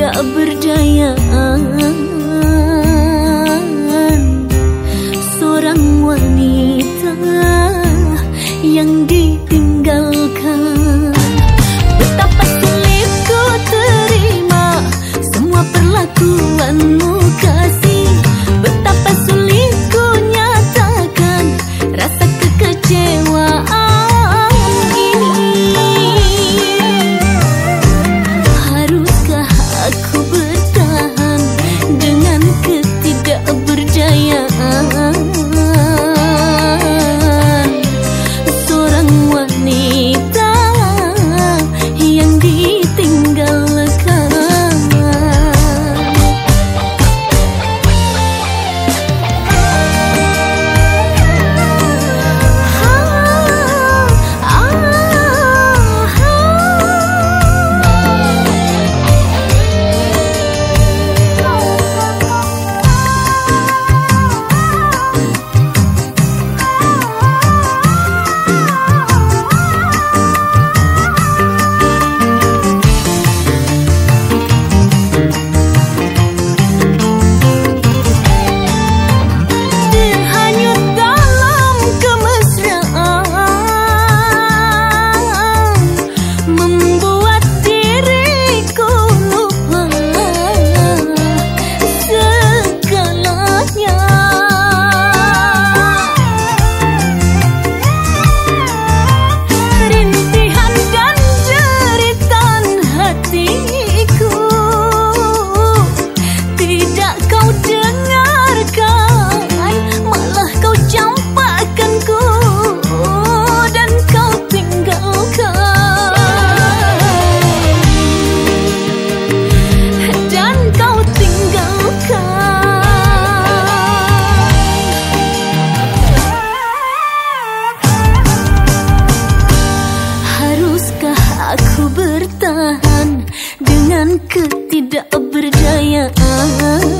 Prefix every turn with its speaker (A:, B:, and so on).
A: tidak berdaya ah. 问你。Aku bertahan dengan ketidakberdayaan.